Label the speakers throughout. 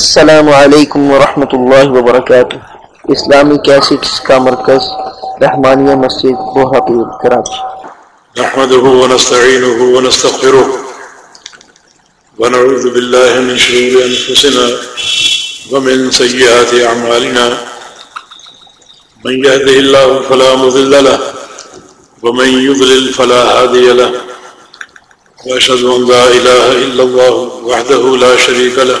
Speaker 1: السلام علیکم ورحمۃ اللہ وبرکاتہ۔ اسلامی کیسٹس کا مرکز، رحمانیہ مسجد بوہاپور کراچی
Speaker 2: نحمده ونستعينه ونستغفره ونعوذ بالله من شرور أنفسنا ومن سيئات أعمالنا من يهده الله فلا مذل له ومن يضلل فلا هادي له۔ وأشهد أن لا إله إلا الله وحده لا شريك له۔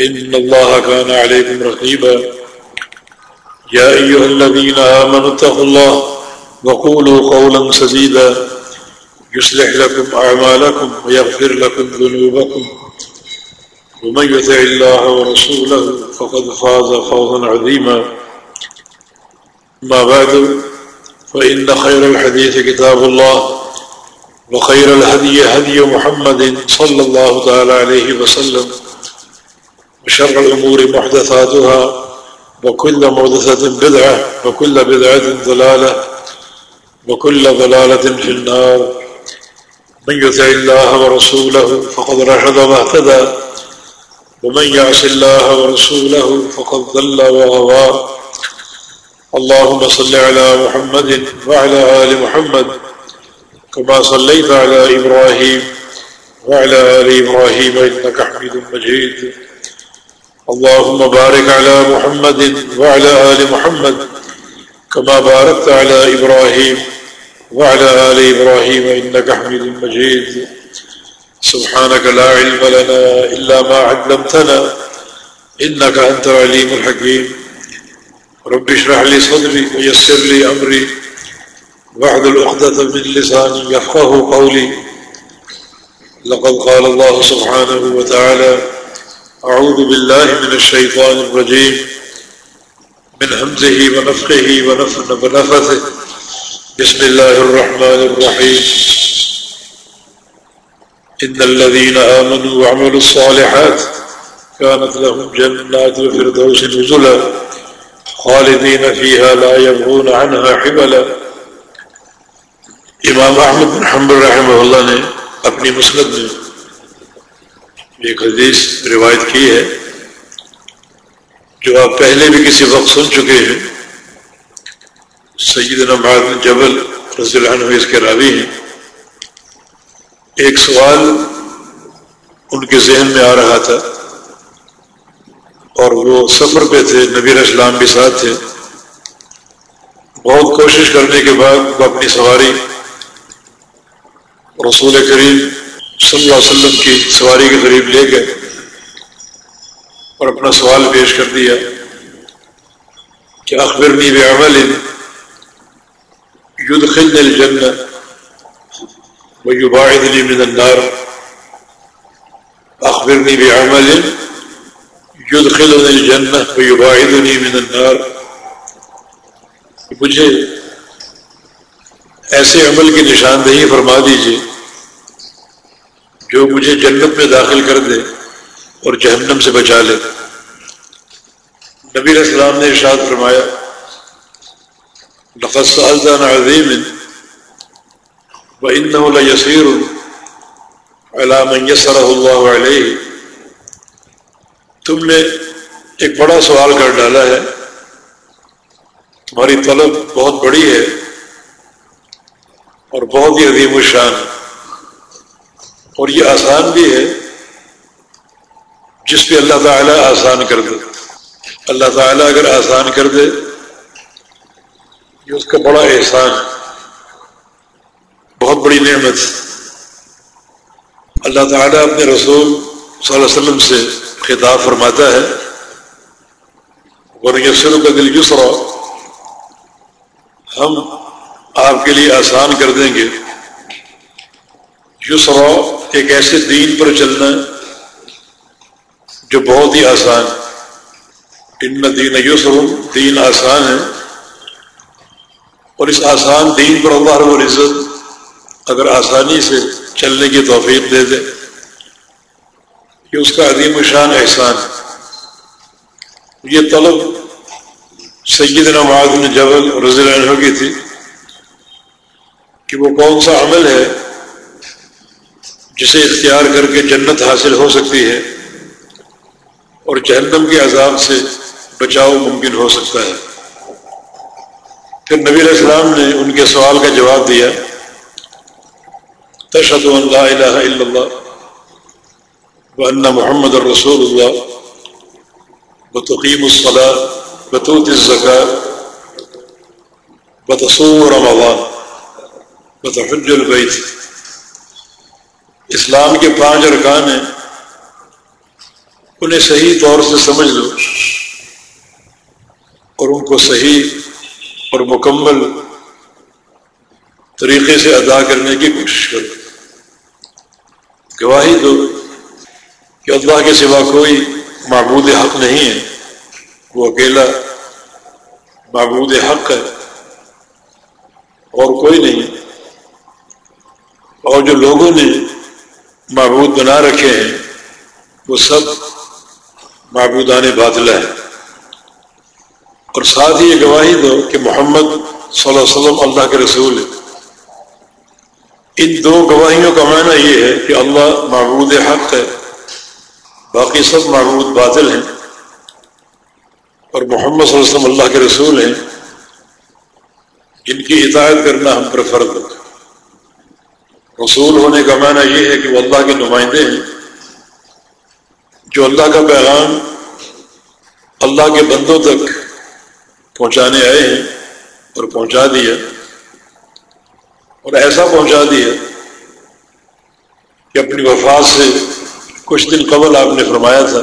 Speaker 2: إن الله كان عليكم رقيبا. يا أيها الذين آمنوا اتقوا الله وقولوا قولا سديدا. يصلح لكم أعمالكم ويغفر لكم ذنوبكم. ومن يتع الله ورسوله فقد فاز فوضا عظيما. ما بعد، فإن خير الحديث كتاب الله وخير الهدي هدي محمد صلى الله تعالى عليه وسلم. وشر الأمور محدثاتها، وكل محدثة بدعة، وكل بدعة ضلالة، وكل ضلالة في النار. من يتع الله ورسوله فقد رشد واهتدى ومن يعص الله ورسوله فقد ضل وغوى اللهم صل على محمد وعلى آل محمد، كما صليت على إبراهيم وعلى آل إبراهيم إنك حميد مجيد. اللهم بارك على محمد وعلى آل محمد كما باركت على إبراهيم وعلى آل إبراهيم إنك حميد مجيد. سبحانك لا علم لنا إلا ما علمتنا إنك أنت العليم الحكيم. رب اشرح لي صدري ويسر لي أمري. وعد الأخدة من لساني يفقه قولي. لقد قال الله سبحانه وتعالى أعوذ بالله من الشيطان الرجيم. من همزه ونفقه ونفثه. بسم الله الرحمن الرحيم. إن الذين آمنوا وعملوا الصالحات كانت لهم جنات الفردوس نزلا خالدين فيها لا يبغون عنها حبلا. امام احمد بن حنبل رحمہ اللہ نے اپنی مسند میں ایک حدیث روایت کی ہے، جو آپ پہلے بھی کسی وقت سن چکے ہیں۔ سید بن جبل رضی اللہ عنہ اس کے راوی ہیں۔ ایک سوال ان کے ذہن میں آ رہا تھا، اور وہ سفر پہ تھے نبیر اسلام بھی ساتھ تھے۔ بہت کوشش کرنے کے بعد وہ اپنی سواری رسول کریم صلی اللہ علیہ وسلم کی سواری کے قریب لے گئے اور اپنا سوال پیش کر دیا کہ اخبرنی بعمل يدخلني الجنة ويباعدني من النار. أخبرني بعمل يدخلني الجنة ويباعدني من النار. مجھے ایسے عمل کی نشاندہی فرما دیجیے جو مجھے جنت میں داخل کر دے اور جہنم سے بچا لے۔ نبی السلام نے ارشاد فرمایا، لقد سألت عن عظيم وإنه ليسير على من يسره تم نے ایک بڑا سوال کر ڈالا ہے۔ تمہاری طلب بہت بڑی ہے اور بہت ہی عظیم الشان۔ اور یہ آسان بھی ہے جس پہ اللہ تعالیٰ آسان کر دے۔ اللہ تعالیٰ اگر آسان کر دے، یہ اس کا بڑا احسان بہت بڑی نعمت۔ اللہ تعالیٰ اپنے رسول صلی اللہ علیہ وسلم سے خطاب فرماتا ہے ورثر کا دل یسرا ہم آپ کے لیے آسان کر دیں گے۔ یسرا ایک ایسے دین پر چلنا جو بہت ہی آسان ان دین یسر، دین آسان ہے۔ اور اس آسان دین پر اللہ رب العزت اگر آسانی سے چلنے کی توفیق دے دے کہ اس کا عظیم شان احسان ہے۔ یہ طلب سیدنا معاذ بن جبل رضی اللہ عنہ کی تھی کہ وہ کون سا عمل ہے جسے اختیار کر کے جنت حاصل ہو سکتی ہے اور جہنم کے عذاب سے بچاؤ ممکن ہو سکتا ہے۔ پھر نبی علیہ السلام نے ان کے سوال کا جواب دیا، تشہد اللہ الہ الا اللہ وان محمد الرسول اللہ بتقیم الصلاة بتوت الزکاة بتصور رمضان بتحج البیت۔ اسلام کے پانچ ارکان ہیں۔ انہیں صحیح طور سے سمجھ لو اور ان کو صحیح اور مکمل طریقے سے ادا کرنے کی کوشش کرو۔ گواہی دو کہ اللہ کے سوا کوئی معبود حق نہیں ہے۔ وہ اکیلا معبود حق ہے اور کوئی نہیں۔ اور جو لوگوں نے معبود بنا رکھے ہیں، وہ سب معبودان باطلہ ہیں۔ اور ساتھ ہی یہ گواہی دو کہ محمد صلی اللہ علیہ وسلم اللہ کے رسول ہے ان دو گواہیوں کا معنی یہ ہے کہ اللہ معبود حق ہے، باقی سب معبود باطل ہیں۔ اور محمد صلی اللہ علیہ وسلم اللہ کے رسول ہیں، جن کی اطاعت کرنا ہم پر فرض ہے۔ رسول ہونے کا معنی یہ ہے کہ وہ اللہ کے نمائندے ہیں۔ جو اللہ کا پیغام اللہ کے بندوں تک پہنچانے آئے ہیں اور پہنچا دیا، اور ایسا پہنچا دیا کہ اپنی وفات سے کچھ دن قبل آپ نے فرمایا تھا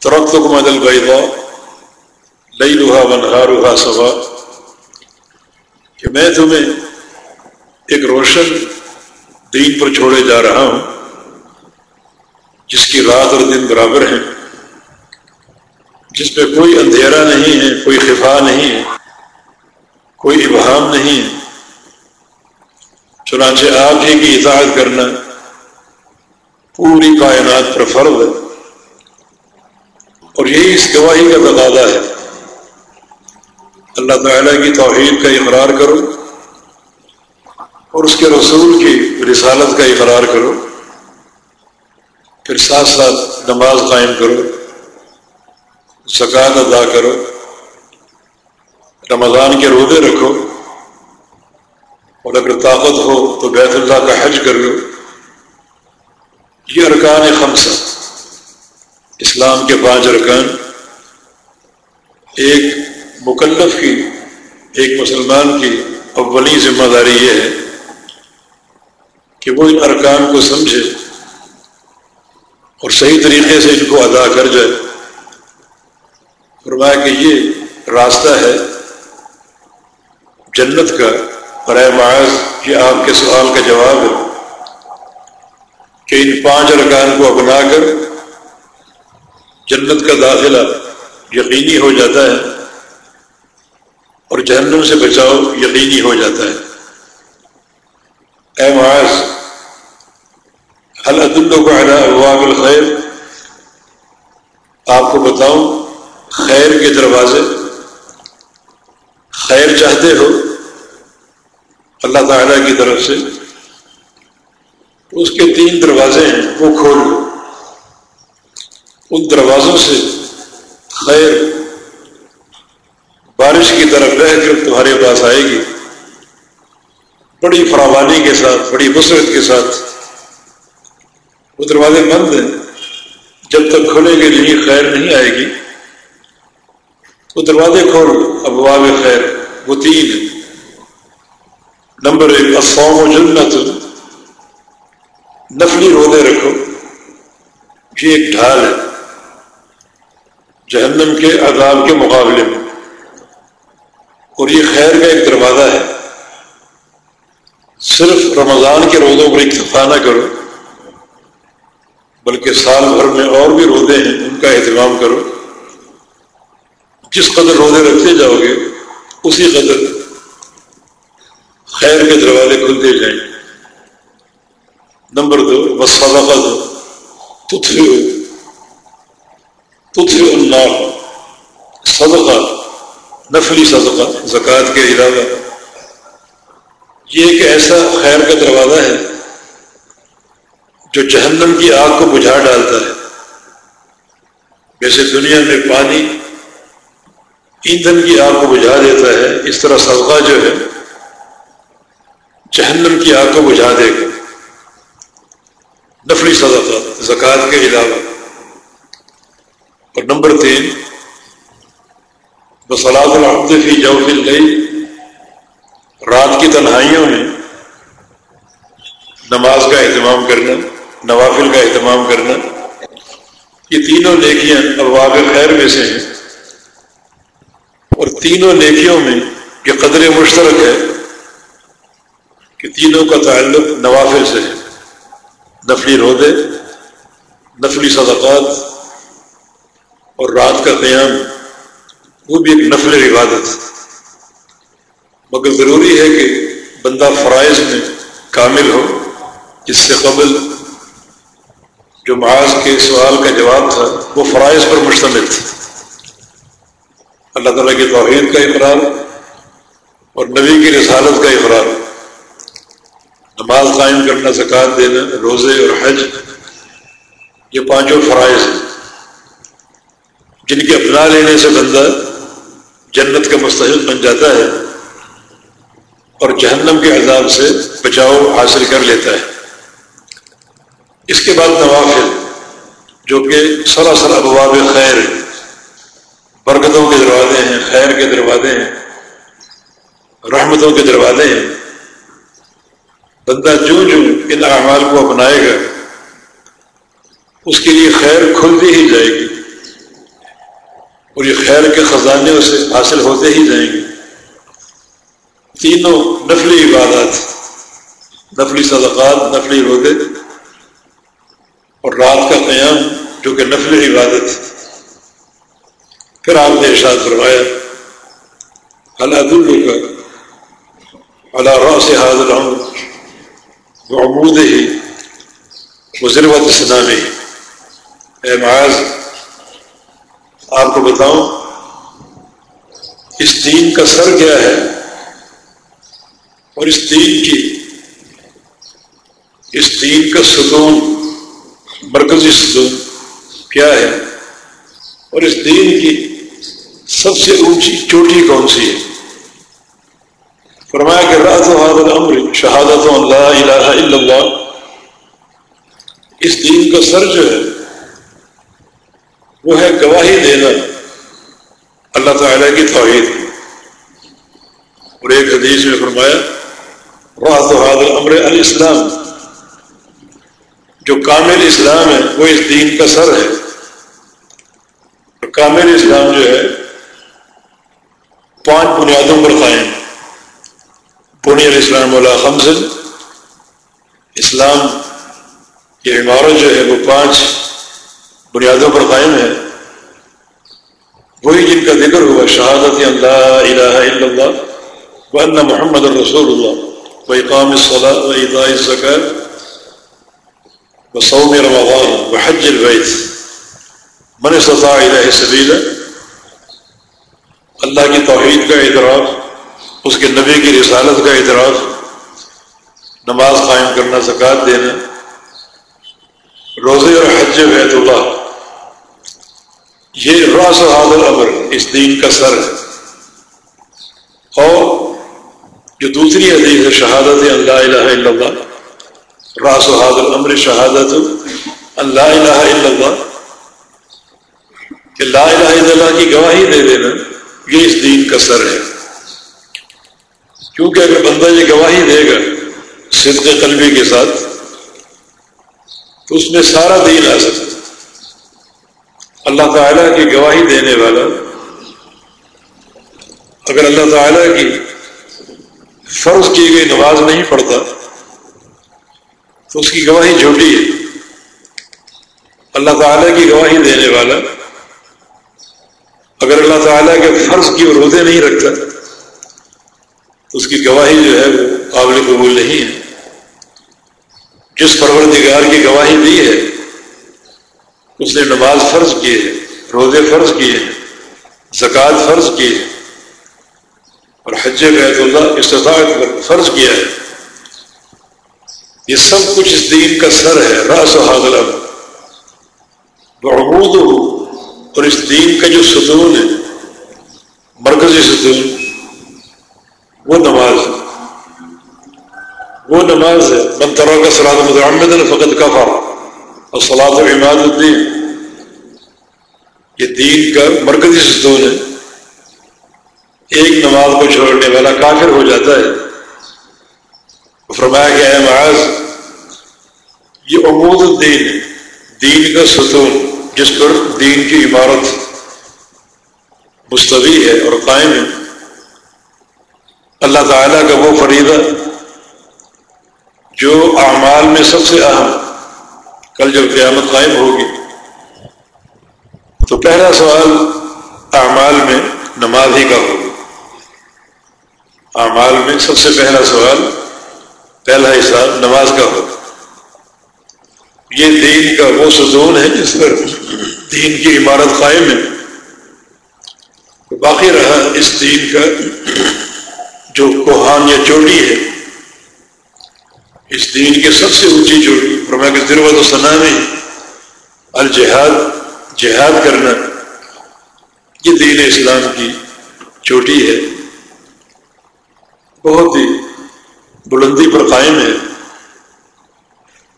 Speaker 2: ترقت کو مدل بھائی لئی روحا بنہا روحا سبا کہ میں تمہیں ایک روشن دین پر چھوڑے جا رہا ہوں، جس کی رات اور دن برابر ہیں، جس پہ کوئی اندھیرا نہیں ہے، کوئی خفا نہیں ہے، کوئی ابہام نہیں ہے۔ چنانچہ آپ ہی کی اطاعت کرنا پوری کائنات پر فرض ہے۔ اور یہی اس گواہی کا تقاضا ہے۔ اللہ تعالیٰ کی توحید کا اقرار کرو۔ اور اس کے رسول کی رسالت کا اقرار کرو، پھر ساتھ ساتھ نماز قائم کرو، زکوٰۃ ادا کرو، رمضان کے روزے رکھو، اور اگر طاقت ہو تو بیت اللہ کا حج کر لو۔ یہ ارکان خمسہ۔ اسلام کے پانچ ارکان۔ ایک مکلف کی، ایک مسلمان کی اولی ذمہ داری یہ ہے کہ وہ ان ارکان کو سمجھے اور صحیح طریقے سے ان کو ادا کر جائے۔ فرمایا کہ یہ راستہ ہے جنت کا۔ برائے معاذ، یہ آپ کے سوال کا جواب ہے کہ ان پانچ ارکان کو اپنا کر جنت کا داخلہ یقینی ہو جاتا ہے اور جہنم سے بچاؤ یقینی ہو جاتا ہے۔ اے معاذ اللہ کو ابواب الخیر۔ آپ کو بتاؤں، خیر کے دروازے، خیر چاہتے ہو، اللہ تعالیٰ کی طرف سے اس کے تین دروازے ہیں، وہ کھول لو۔ ان دروازوں سے خیر بارش کی طرف رہ کر تمہارے پاس آئے گی۔ بڑی فراوانی کے ساتھ، بڑی مسرت کے ساتھ وہ دروازے بند ہیں۔ جب تک کھولے گے نہیں خیر نہیں آئے گی۔ وہ دروازے کھول، ابواب خیر، وہ تین ہیں۔ نمبر ایک افوام و جنت۔ نفلی روزے رکھو۔ یہ ایک ڈھال ہے۔ جہنم کے عذاب کے مقابلے میں۔ اور یہ خیر کا ایک دروازہ ہے۔ صرف رمضان کے روزوں پر اکتفا نہ کرو۔ بلکہ سال بھر میں اور بھی روزے ہیں، ان کا اہتمام کرو۔ جس قدر روزے رکھتے جاؤ گے، اسی قدر خیر کے دروازے کھلتے جائیں۔ نمبر دو، بس صدقہ دو۔ تتفی تتفی اللہ صدقہ، نفلی صدقہ، زکوٰۃ کے علاوہ۔ یہ ایک ایسا خیر کا دروازہ ہے جو جہنم کی آگ کو بجھا ڈالتا ہے۔ ویسے دنیا میں پانی ایندھن کی آگ کو بجھا دیتا ہے، اس طرح صدقہ جو ہے، جہنم کی آگ کو بجھا دے گا۔ نفلی صدقہ زکوٰۃ کے علاوہ۔ اور نمبر تین بسلاد الحمد فی جو لئی رات کی تنہائیوں میں نماز کا اہتمام کرنا۔ نوافل کا اہتمام کرنا۔ یہ تینوں نیکیاں ابواب خیر میں سے ہیں۔ اور تینوں نیکیوں میں یہ قدر مشترک ہے کہ تینوں کا تعلق نوافل سے ہے۔ نفلی رودے نفلی صدقات اور رات کا قیام، وہ بھی ایک نفل عبادت۔ مگر ضروری ہے کہ بندہ فرائض میں کامل ہو، جس سے قبل جو معاذ کے سوال کا جواب تھا، وہ فرائض پر مشتمل تھا اللہ تعالیٰ کی توحید کا اقرار اور نبی کی رسالت کا اقرار۔ نماز قائم کرنا زکوٰۃ دینا، روزے اور حج، یہ پانچوں فرائض ہیں۔ جن کے اپنا لینے سے بندہ جنت کا مستحق بن جاتا ہے اور جہنم کے عذاب سے بچاؤ حاصل کر لیتا ہے۔ اس کے بعد نوافل، جو کہ سراسر ابواب خیر، برکتوں کے دروازے ہیں، خیر کے دروازے ہیں، رحمتوں کے دروازے ہیں۔ بندہ جو جو ان اعمال کو اپنائے گا، اس کے لیے خیر کھلتی ہی جائے گی۔ اور یہ خیر کے خزانے اسے حاصل ہوتے ہی جائیں گے۔ تینوں نفلی عبادات، نفلی صدقات، نفلی رودے اور رات کا قیام جو کہ نفل عبادت پھر آپ نے ارشاد فرمایا اللہ الگ کا اللہ سے حاضر ہوں وہ عمود ہی وہ ضرورت اسلامی اے معاذ، آپ کو بتاؤں، اس دین کا سر کیا ہے؟ اور اس دین کی، اس دین کا ستون مرکزی ستون کیا ہے۔ اور اس دین کی سب سے اونچی چوٹی کون سی ہے؟ فرمایا کہ رات و حاضر امر شہادت اللہ الہ الا اللہ۔ اس دین کا سر جو ہے، وہ ہے گواہی دینا۔ اللہ تعالیٰ کی توحید۔ اور ایک حدیث میں فرمایا رات و حاضر امر الاسلام۔ جو کامل اسلام ہے، وہ اس دین کا سر ہے۔ اور کامل اسلام جو ہے، پانچ بنیادوں پر قائم۔ پونی الاسلام اللہ خمزن اسلام کی عمارت جو ہے، وہ پانچ بنیادوں پر قائم ہے۔ وہی جن کا ذکر ہوا، شہادت اللہ الہ الا اللہ و محمد الرسول اللہ و اقام صلاح و زکر بصوم رمضان بحج البيت. من استطاع الہ سبیلا اللہ کی توحید کا اعتراف، اس کے نبی کی رسالت کا اعتراف، نماز قائم کرنا، زکوٰۃ دینا، روزے اور حج بیت اللہ یہ راس حاضر امر اس دین کا سر ہے۔ اور جو دوسری حدیث ہے، شہادت اللہ الہ الا اللہ راس و حاضر امر شہادت اللہ الہ الا اللہ کہ لا الہ الا اللہ کی گواہی دے دینا، یہ اس دین کا سر ہے۔ کیونکہ اگر بندہ یہ گواہی دے گا صدق قلبی کے ساتھ، تو اس میں سارا دین آ سکتا اللہ تعالیٰ کی گواہی دینے والا، اگر اللہ تعالیٰ کی فرض کی گئی نماز نہیں پڑھتا تو اس کی گواہی جھوٹی ہے۔ اللہ تعالیٰ کی گواہی دینے والا اگر اللہ تعالیٰ کے فرض کی وہ روزے نہیں رکھتا تو اس کی گواہی جو ہے وہ قابل قبول نہیں ہے۔ جس پروردگار کی گواہی دی ہے، اس نے نماز فرض کی ہے، روزے فرض کیے ہیں، زکوٰۃ فرض کی ہے اور حج بیت اللہ استطاعت پر فرض کیا ہے۔ یہ سب کچھ اس دین کا سر ہے راس و حاضل عمود ہو اور اس دین کا جو ستون ہے، مرکزی ستون وہ نماز ہے۔ وہ نماز ہے منترا کا سلاد مدعمد فقط کفا اور سلاد عماد الدین یہ دین کا مرکزی ستون ہے۔ ایک نماز کو چھوڑنے والا کافر ہو جاتا ہے۔ فرمایا گیا ہے، معاذ، یہ عمود الدین، دین کا ستون، جس پر دین کی عمارت مستوی ہے اور قائم ہے۔ اللہ تعالیٰ کا وہ فریدہ جو اعمال میں سب سے اہم کل جب قیامت قائم ہوگی۔ تو پہلا سوال اعمال میں نماز ہی کا ہوگا۔ اعمال میں سب سے پہلا سوال پہلا حصہ نماز کا ہو یہ دین کا وہ سزون ہے جس پر دین کی عمارت قائم ہے۔ باقی رہا اس دین کا جو کوہان یا چوٹی ہے۔ اس دین کے سب سے اونچی چوٹی فرما کے ضرورت و ثنا میں الجہاد، جہاد کرنا۔ یہ دین اسلام کی چوٹی ہے۔ بہت ہی بلندی پر قائم ہے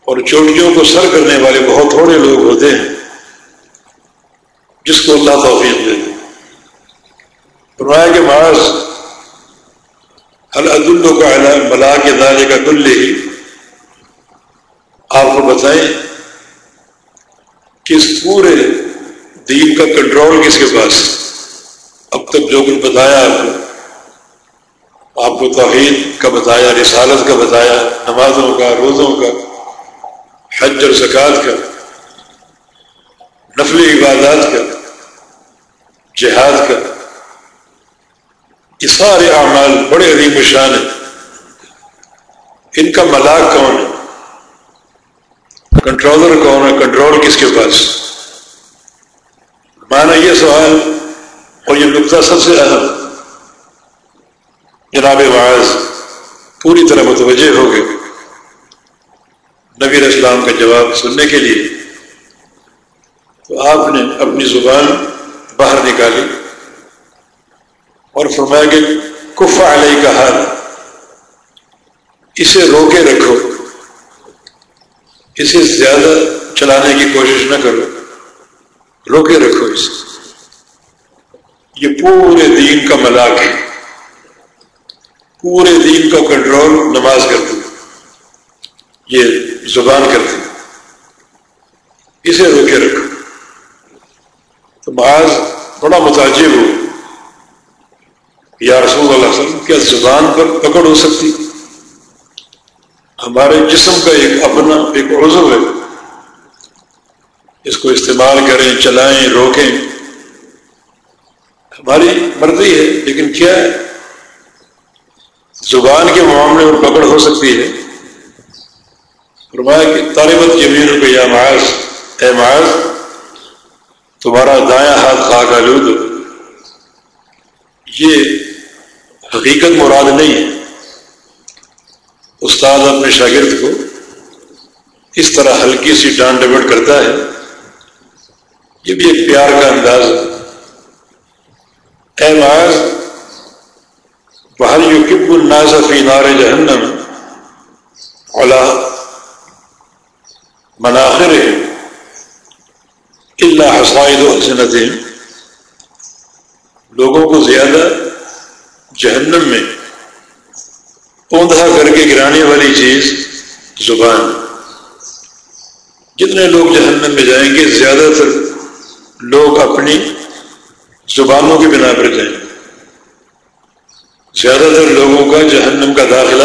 Speaker 2: اور چوٹیوں کو سر کرنے والے بہت تھوڑے لوگ ہوتے ہیں۔ جس کو اللہ توفیق دے۔ فرمایا کہ معاذ العد کا بلا کے دارے کا کل ہی آپ کو بتائیں کہ اس پورے دین کا کنٹرول کس کے پاس؟ اب تک جو کچھ بتایا آپ کو۔ آپ کو توحید کا بتایا، رسالت کا بتایا، نمازوں کا، روزوں کا، حج اور زکوٰۃ کا نفل عبادات کا، جہاد کا، یہ سارے اعمال بڑے عظیم شان ہیں۔ ان کا ملاک کون ہے؟ کنٹرولر کون ہے؟ کنٹرول کس کے پاس؟ مانا یہ سوال اور یہ نقطہ سب سے اہم جناب واعظ پوری طرح متوجہ ہو گئے۔ نبی اسلام کا جواب سننے کے لیے تو آپ نے اپنی زبان باہر نکالی اور فرمایا کہ کفا علیہ کا حال، اسے روکے رکھو، اسے زیادہ چلانے کی کوشش نہ کرو، روکے رکھو اسے۔ یہ پورے دین کا ملاق ہے۔ پورے دین کا کنٹرول نماز کرتی یہ زبان کرتی اسے روکے رکھو۔ تو بعض بڑا متاجب ہو۔ یا رسول اللہ علیہ وسلم، کیا زبان پر پکڑ ہو سکتی؟ ہمارے جسم کا ایک اپنا، ایک عضو ہے۔ اس کو استعمال کریں، چلائیں، روکیں۔ ہماری مرضی ہے، لیکن کیا ہے زبان کے معاملے میں پکڑ ہو سکتی ہے۔ فرمایا کہ طالبت یمین کو یا معاذ، اے معاذ، تمہارا دایاں ہاتھ خاک آلود۔ یہ حقیقت مراد نہیں ہے۔ استاد اپنے شاگرد کو اس طرح ہلکی سی ڈانٹ ڈبٹ کرتا ہے۔ یہ بھی ایک پیار کا انداز ہے۔ اے معاذ بہر یو کب الناز فی نار جہنم اولا مناخر اللہ حسائد و حسنت لوگوں کو زیادہ جہنم میں اوندھا کر کے گرانے والی چیز زبان۔ جتنے لوگ جہنم میں جائیں گے، زیادہ تر لوگ اپنی زبانوں کی بنا پر جائیں گے۔ زیادہ تر لوگوں کا جہنم کا داخلہ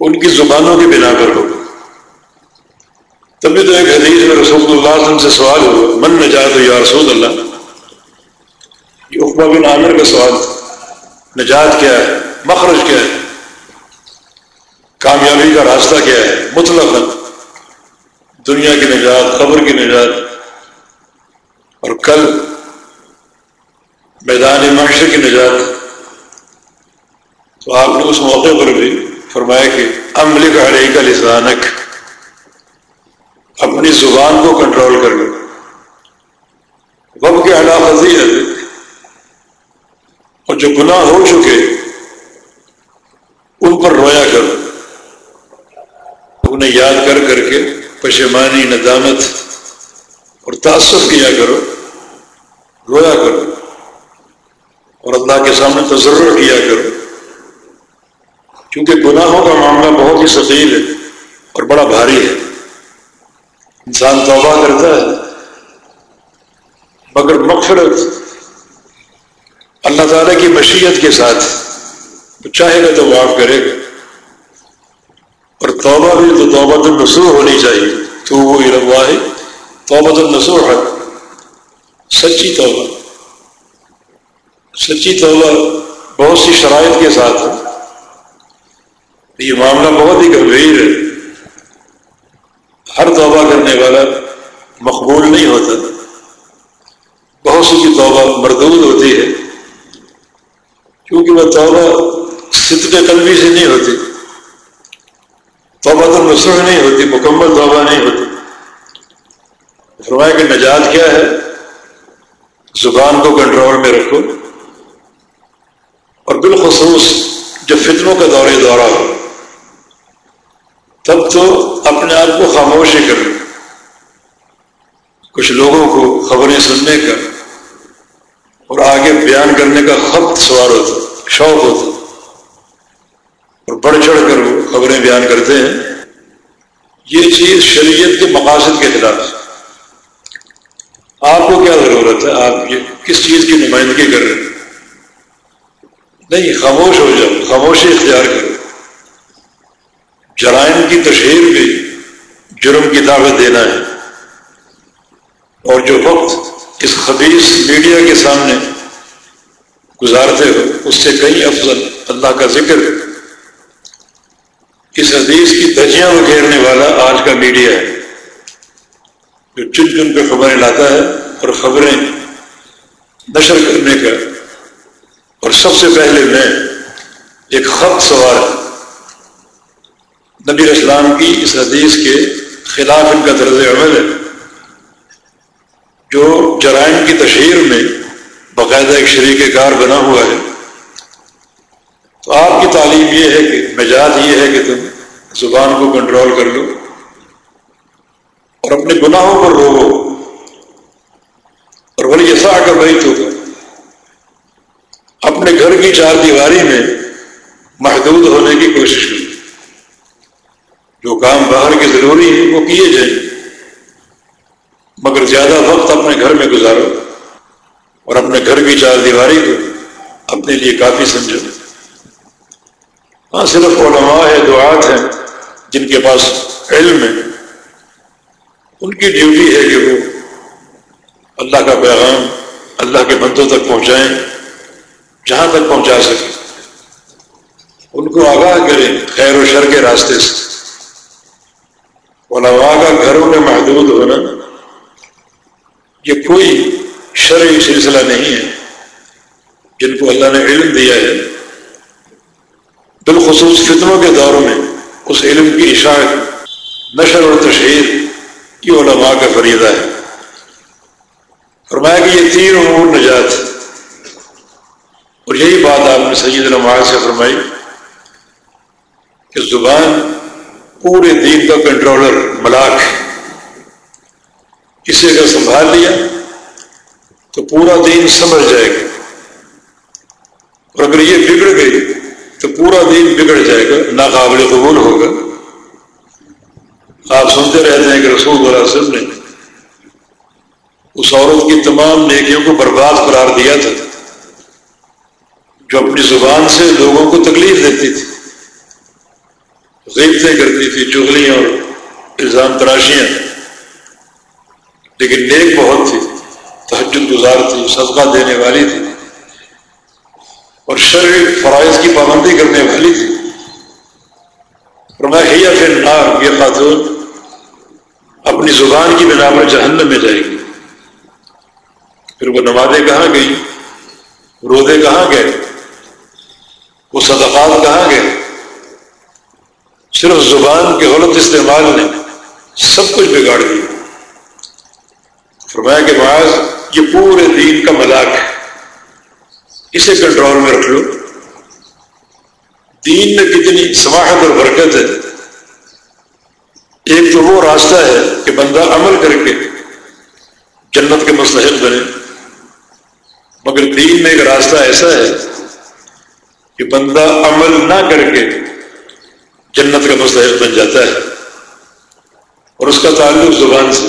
Speaker 2: ان کی زبانوں کی بنا پر ہوگا تبھی تو ایک حدیث میں رسول اللہ علیہ وسلم سے سوال ہوا، من نجات یا رسول اللہ؟ یہ اقبا بن عامر کا سوال۔ نجات کیا ہے؟ مخرج کیا ہے؟ کامیابی کا راستہ کیا ہے؟ مطلق دنیا کی نجات خبر کی نجات۔ اور کل میدان معاشر کی نجات۔ تو آپ نے اس موقع پر بھی فرمایا کہ عمل کا ہر کا لسانک۔ اپنی زبان کو کنٹرول کر لو۔ وب کے ہے اور جو گناہ ہو چکے، ان پر رویا کرو۔ انہیں یاد کر کر کے پشمانی ندامت اور تعصب کیا کرو۔ رویا کرو۔ اور اللہ کے سامنے تجربہ کیا کرو۔ کیونکہ گناہوں کا معاملہ بہت ہی ثقیل ہے اور بڑا بھاری ہے۔ انسان توبہ کرتا ہے، مگر مغفرت اللہ تعالیٰ کی مشیت کے ساتھ وہ چاہے گا تو معاف کرے گا۔ اور توبہ بھی تو توبہ النسوح ہونی چاہیے۔ تو وہ ہے توبہ النسوح ہے۔ سچی توبہ سچی توبہ بہت سی شرائط کے ساتھ ہے۔ یہ معاملہ بہت ہی گمبھیر ہے۔ ہر توبہ کرنے والا مقبول نہیں ہوتا۔ بہت سی کی توبہ مردود ہوتی ہے۔ کیونکہ وہ توبہ صدق قلبی سے نہیں ہوتی۔ توبہ تو مسرح نہیں ہوتی، مکمل توبہ نہیں ہوتی۔ فرمایا کہ نجات کیا ہے؟ زبان کو کنٹرول میں رکھو۔ اور بالخصوص جب فتنوں کا دورے دورہ ہو۔ تب تو اپنے آپ کو خاموش ہی کر کچھ لوگوں کو خبریں سننے کا اور آگے بیان کرنے کا خط سوار ہوتا شوق ہوتا اور بڑھ چڑھ کر وہ خبریں بیان کرتے ہیں۔ یہ چیز شریعت کے مقاصد کے خلاف آپ کو کیا ضرورت ہے؟ آپ یہ کس چیز کی نمائندگی کر رہے ہیں؟ نہیں، خاموش ہو جاؤ، خاموشی اختیار کرو۔ جرائم کی تشہیر بھی جرم کی دعوت دینا ہے۔ اور جو وقت اس خبیص میڈیا کے سامنے گزارتے ہو، اس سے کئی افضل اللہ کا ذکر۔ اس حدیث کی دجیاں بکھیرنے والا آج کا میڈیا ہے، جو چن چن پہ خبریں لاتا ہے اور خبریں نشر کرنے کا۔ اور سب سے پہلے میں ایک خط سوار نبی اسلام کی اس حدیث کے خلاف ان کا طرز عمل ہے، جو جرائم کی تشہیر میں باقاعدہ ایک شریک کار بنا ہوا ہے۔ تو آپ کی تعلیم یہ ہے کہ، مجاز یہ ہے کہ تم زبان کو کنٹرول کر لو اور اپنے گناہوں پر رو اور ولی ایسا کر رہی تو اپنے گھر کی چار دیواری میں محدود ہونے کی کوشش کرو۔ جو کام باہر کے ضروری ہے وہ کیے جائیں۔ مگر زیادہ وقت اپنے گھر میں گزارو اور اپنے گھر کی چار دیواری کو اپنے لیے کافی سمجھو۔ ہاں صرف علماء ہے دعات ہیں، جن کے پاس علم ہے۔ ان کی ڈیوٹی ہے کہ وہ اللہ کا پیغام اللہ کے بندوں تک پہنچائیں، جہاں تک پہنچا سکیں۔ ان کو آگاہ کریں خیر و شر کے راستے سے۔ علماء کا گھروں میں محدود ہونا یہ کوئی شرعی سلسلہ نہیں ہے جن کو اللہ نے علم دیا ہے۔ بالخصوص فتنوں کے دور میں اس علم کی اشاعت، نشر اور تشہیر یہ علماء کا فریضہ ہے۔ فرمایا کہ یہ تین امور نجات اور یہی بات آپ نے سید نماز سے فرمائی کہ زبان پورے دین کا کنٹرولر ملاک اسے اگر سنبھال لیا تو پورا دین سمجھ جائے گا۔ اور اگر یہ بگڑ گئی تو پورا دین بگڑ جائے گا، ناقابل قبول ہوگا۔ آپ سنتے رہتے ہیں کہ رسول اللہ علیہ وسلم نے اس عورت کی تمام نیکیوں کو برباد قرار دیا تھا، جو اپنی زبان سے لوگوں کو تکلیف دیتی تھی۔ غیبتیں کرتی تھی چغلیاں اور الزام تراشیاں لیکن نیک بہت تھی تحجد گزار تھی صدقہ دینے والی تھی اور شرع فرائض کی پابندی کرنے والی تھی فرمایا پھر نار یہ خاتون اپنی زبان کی بنا پر جہنم میں جائے گی پھر وہ نمازیں کہاں گئی روزے کہاں گئے وہ صدقات کہاں گئے صرف زبان کے غلط استعمال نے سب کچھ بگاڑ دیا۔ فرمایا کہ بعض یہ پورے دین کا مذاق ہے۔ اسے کنٹرول میں رکھ لو۔ دین میں کتنی سماحت اور برکت ہے۔ ایک تو وہ راستہ ہے کہ بندہ عمل کر کے جنت کے مستحق بنے۔ مگر دین میں ایک راستہ ایسا ہے کہ بندہ عمل نہ کر کے جنت کا مستحق بن جاتا ہے اور اس کا تعلق زبان سے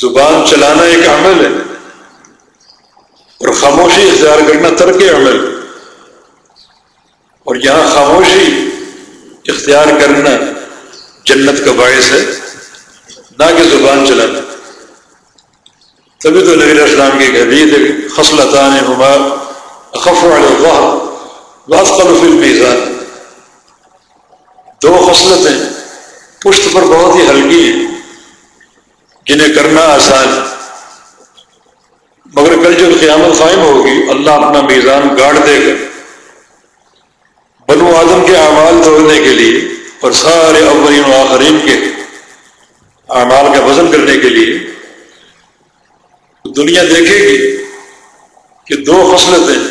Speaker 2: زبان چلانا ایک عمل ہے اور خاموشی اختیار کرنا ترک عمل۔ اور یہاں خاموشی اختیار کرنا جنت کا باعث ہے، نہ کہ زبان چلانا۔ تبھی تو نبی اسلام کی حدیث خصلتان ہما خف واسقل فی المیزان۔ دو خصلتیں پشت پر بہت ہی ہلکی ہیں۔ جنہیں کرنا آسان مگر کل جب قیامت قائم ہوگی، اللہ اپنا میزان گاڑ دے گا۔ بنو آدم کے اعمال توڑنے کے لیے اور سارے اولین و آخرین کے اعمال کا وزن کرنے کے لیے دنیا دیکھے گی کہ دو فصلتیں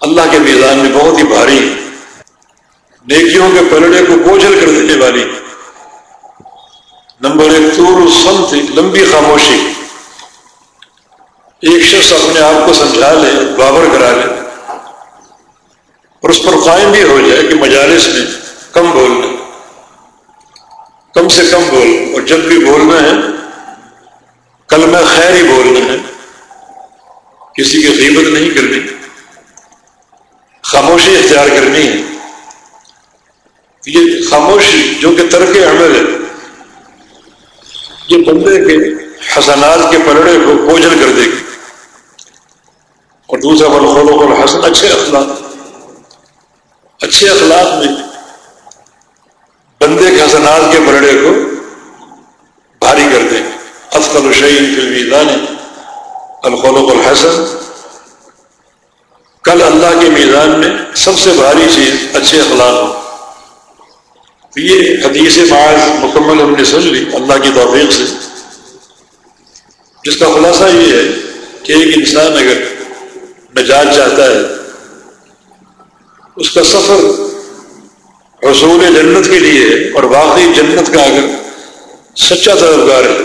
Speaker 2: اللہ کے میزان میں بہت ہی بھاری ہیں۔ نیکیوں کے پلڑے کو بوجھل کر دینے والی۔ نمبر ایک طور سم تھی، لمبی خاموشی۔ ایک شخص اپنے آپ کو سمجھا لے بابر کرا لے۔ اور اس پر قائم بھی ہو جائے کہ مجالس میں کم بولنا کم سے کم بول۔ اور جب بھی بولنا ہے کل میں خیر ہی بولنا ہے۔ کسی کی قیمت نہیں کرنی۔ خاموشی اختیار کرنی ہے۔ یہ خاموشی جو کہ ترک عمل ہے، یہ بندے کے حسنات کے پلڑے کو بوجھل کر دے گی۔ اور دوسرا بلخولوں کو حسن، اچھے اخلاق۔ اچھے اخلاق میں بندے کے حسنات کے پلڑے کو بھاری کر دیں افقل الشعین فلمی دانی الخلق الحسن۔ کل اللہ کے میدان میں سب سے بھاری چیز اچھے اخلاق ہو تو یہ حدیث معاذ مکمل ہم نے سن لی اللہ کی توفیق سے۔ جس کا خلاصہ یہ ہے کہ ایک انسان اگر نجات چاہتا ہے، اس کا سفر رسول جنت کے لیے اور واقعی جنت کا اگر سچا طلبگار ہے،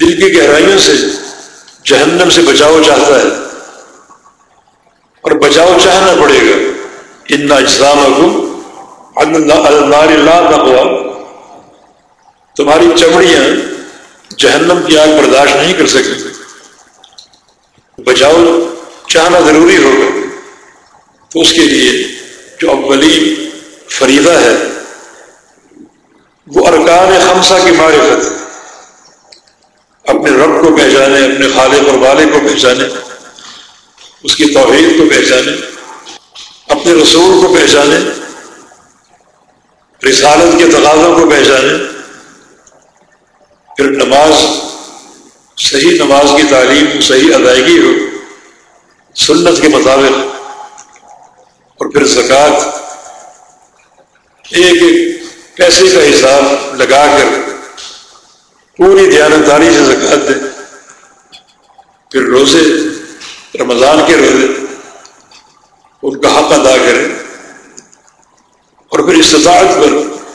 Speaker 2: دل کی گہرائیوں سے جہنم سے بچاؤ چاہتا ہے۔ اور بچاؤ چاہنا پڑے گا ان اسلام حکم ہوا تمہاری چمڑیاں جہنم کی آگ برداشت نہیں کر سکیں بچاؤ، چاہنا ضروری ہوگا. تو اس کے لیے جو اولی فریدہ ہے، وہ ارکان خمسہ کی معرفت. اپنے رب کو پہچانے، اپنے خالق اور والد کو پہچانے، اس کی توحید کو پہچانے، اپنے رسول کو پہچانے رسالت کے تقاضوں کو پہچانے پھر نماز، صحیح نماز کی تعلیم، صحیح ادائیگی ہو، سنت کے مطابق۔ اور پھر زکوٰۃ، ایک ایک پیسے کا حساب لگا کر پوری دیانتداری سے زکوٰۃ دیں۔ پھر روزے، رمضان کے روزے، ان کا حق ادا کریں۔ اور پھر استطاعت پر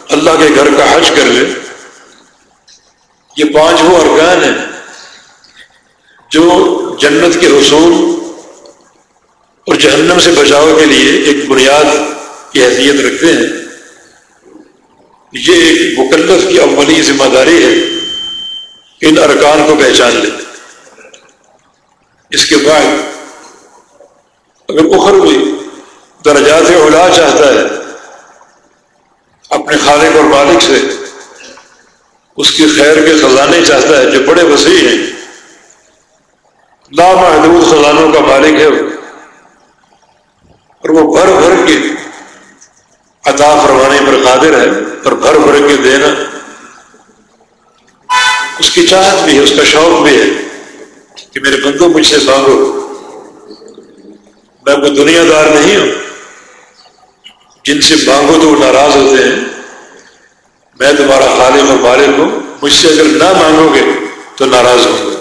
Speaker 2: اللہ کے گھر کا حج کر لے۔ یہ پانچ وہ ارکان ہیں جو جنت کے حصول اور جہنم سے بچاؤ کے لیے ایک بنیاد کی حیثیت رکھتے ہیں۔ یہ ایک مکلف کی اولی ذمہ داری ہے۔ ان ارکان کو پہچان لے۔ اس کے بعد اگر اخر بھی درجات اولا چاہتا ہے اپنے خالق اور مالک سے۔ اس کی خیر کے خزانے چاہتا ہے جو بڑے وسیع ہیں۔ لامحدود خزانوں کا مالک ہے۔ اور وہ بھر بھر کے عطا فرمانے پر قادر ہے اور بھر بھر کے دینا۔ اس کی چاہت بھی ہے، اس کا شوق بھی ہے کہ میرے بندوں مجھ سے مانگو۔ میں کوئی دنیا دار نہیں ہوں جن سے مانگو تو وہ ناراض ہوتے ہیں۔ میں تمہارا خالق اور مالک ہوں، مجھ سے اگر نہ مانگو گے تو ناراض ہوں گے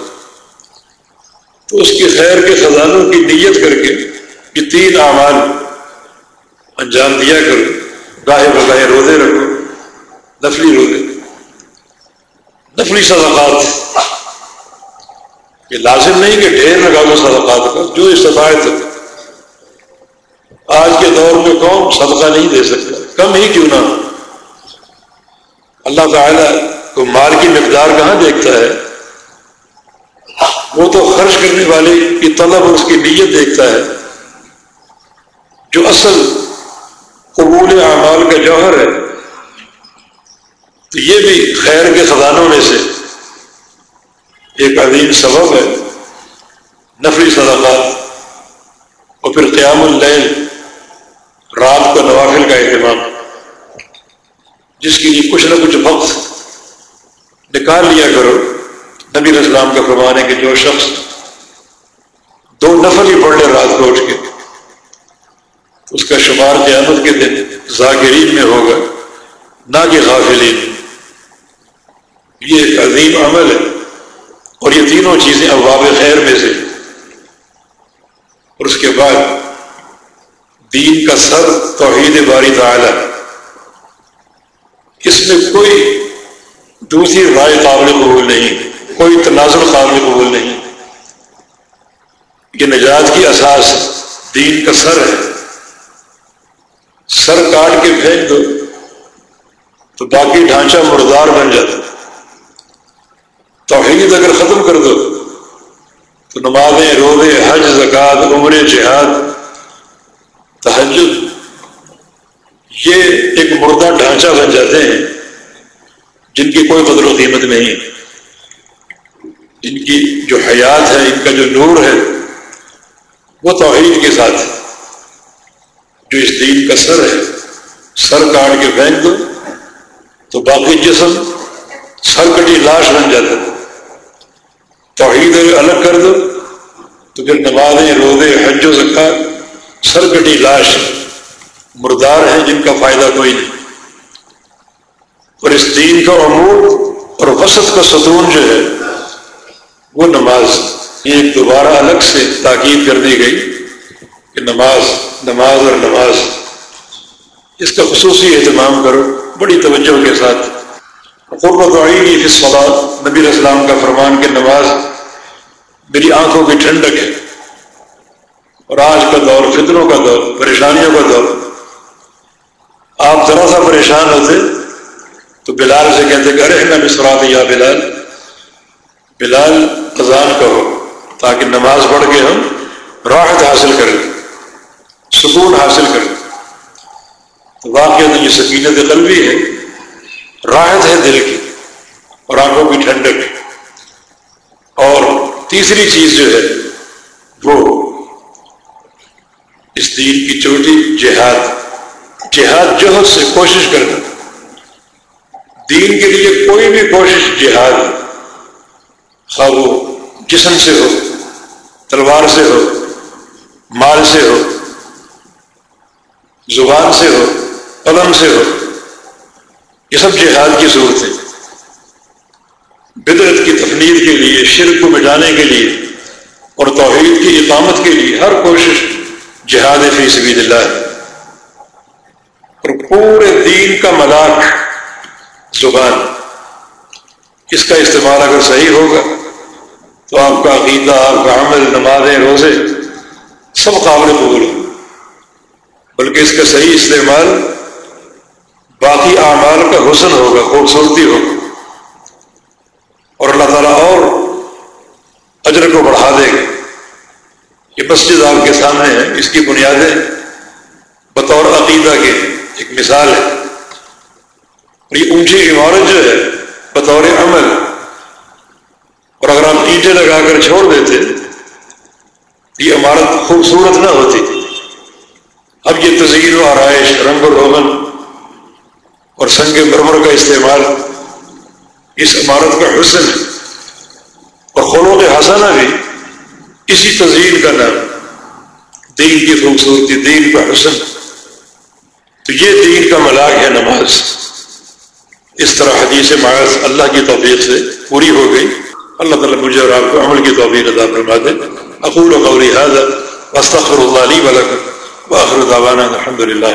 Speaker 2: تو اس کی خیر کے خزانوں کی نیت کر کے یہ تین اعمال انجام دیا کرو۔ گاہے بگاہے روزے رکھو، نفلی روزے۔ نفلی صدقات۔ یہ لازم نہیں کہ ڈھیر لگا دو صدقات کا، جو استفاعت آج کے دور میں کون صدقہ نہیں دے سکتا، کم ہی کیوں نہ ہو۔ اللہ تعالیٰ کو مال کی مقدار کہاں دیکھتا ہے؟ وہ تو خرچ کرنے والے کی طلب اور اس کی نیت دیکھتا ہے۔ جو اصل قبول اعمال کا جوہر ہے۔ تو یہ بھی خیر کے خزانوں میں سے ایک عظیم سبب ہے۔ نفری صدقات۔ اور پھر قیام اللیل رات کو نوافل کا اہتمام۔ جس کے لیے کچھ نہ کچھ نکال لیا کرو۔ نبی اسلام کا فرمان ہے کہ جو شخص دو نفل ہی پڑھ لے رات کو اٹھ کے، اس کا شمار قیامت کے دن ذاکرین میں ہوگا، نہ کہ غافلین۔ یہ ایک عظیم عمل ہے اور یہ تینوں چیزیں ابواب خیر میں سے۔ اور اس کے بعد دین کا سر توحید باری تعالی۔ اس میں کوئی دوسری رائے قابل قبول نہیں، کوئی تنازع قابل قبول نہیں۔ یہ نجات کی اساس دین کا سر ہے۔ سر کاٹ کے پھینک دو، تو باقی ڈھانچہ مردار بن جاتا۔ توحید اگر ختم کر دو، تو نمازیں، روزے، حج زکات عمر جہاد تحجد یہ ایک مردہ ڈھانچہ بن جاتے ہیں۔ جن کی کوئی قدر و قیمت نہیں ان کی جو حیات ہے، ان کا جو نور ہے، وہ توحید کے ساتھ ہے۔ جو اس دین کا سر ہے، سر کاٹ کے پھینک دو، تو باقی جسم سر کٹی لاش بن جاتا ہے توحید الگ کر دو، تو پھر نمازیں، روزے، حج و زکا سر کٹی لاش مردار ہیں جن کا فائدہ کوئی نہیں۔ اور اس دین کا عمور اور وسط کا ستون جو ہے، وہ نماز یہ ایک دوبارہ الگ سے تاکید کر دی گئی کہ نماز نماز اور نماز، اس کا خصوصی اہتمام کرو، بڑی توجہ کے ساتھ۔ قربت آئی اس سوال نبی اسلام کا فرمان کہ نماز میری آنکھوں کی ٹھنڈک ہے۔ اور آج کا دور فطروں کا دور، پریشانیوں کا دور، آپ ذرا سا پریشان ہوتے تو بلال سے کہتے کہ ارے نہ مسرات یا بلال بلال اذان کرو تاکہ نماز پڑھ کے ہم راحت حاصل کریں، سکون حاصل کریں۔ تو واقعہ یہ سکینت قلبی ہے، راحت ہے دل کی اور آنکھوں کی ٹھنڈک۔ اور تیسری چیز جو ہے، وہ اس دین کی چوٹی جہاد جہاد جوہد سے کوشش کرنا۔ دین کے لیے کوئی بھی کوشش جہاد خواہ وہ جسم سے ہو، تلوار سے ہو، مال سے ہو، زبان سے ہو، قلم سے ہو، یہ سب جہاد کی صورت ہے بدرت کی تفنید کے لیے، شرک کو مٹانے کے لیے اور توحید کی اقامت کے لیے ہر کوشش جہاد فی سبید اللہ۔ ہے اور پورے دین کا ملاق زبان۔ اس کا استعمال اگر صحیح ہوگا، تو آپ کا عقیدہ، آپ کا عمل، نمازیں، روزے سب قابل قبول ہو بلکہ اس کا صحیح استعمال باقی اعمال کا حسن ہوگا، خوبصورتی ہوگا۔ اور اللہ تعالیٰ اور اجر کو بڑھا دے گا۔ یہ مسجد آپ کے سامنے ہے، اس کی بنیادیں بطور عقیدہ کے ایک مثال ہے۔ یہ اونچی عمارت جو ہے بطور عمل اور اگر آپ اینٹیں لگا کر چھوڑ دیتے یہ عمارت خوبصورت نہ ہوتی اب یہ تزئین و آرائش رنگ و روغن اور سنگ مرمر کا استعمال اس عمارت کا حسن ہے اور خلوق حسنہ بھی اسی تزئین کا نام دین کی خوبصورتی دین کا حسن تو یہ دین کا ملاق ہے نماز اس طرح حدیث معاذ اللہ کی توفیق سے پوری ہو گئی۔ اللہ تعالیٰ مجھے اور آپ کو عمل کی توفیق ادا فرما دے۔ اقول و قوری حاضر وسطر اللہ علی ولکم واخر دعوانا الحمد للہ